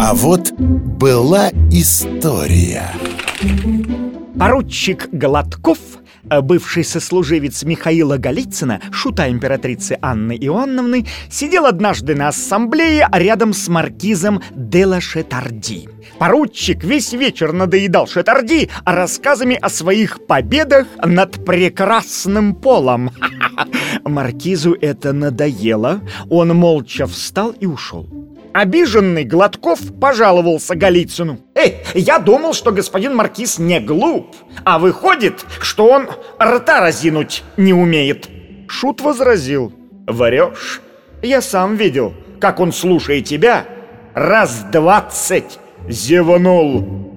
А вот была история Поручик Гладков, бывший сослуживец Михаила Голицына, шута императрицы Анны Иоанновны, сидел однажды на ассамблее рядом с маркизом Дела Шетарди. Поручик весь вечер надоедал Шетарди рассказами о своих победах над прекрасным полом. Маркизу это надоело, он молча встал и ушел. Обиженный Гладков пожаловался Голицыну. «Эй, я думал, что господин Маркиз не глуп, а выходит, что он рта разинуть не умеет». Шут возразил. «Врешь? Я сам видел, как он, слушая тебя, раз двадцать зевнул».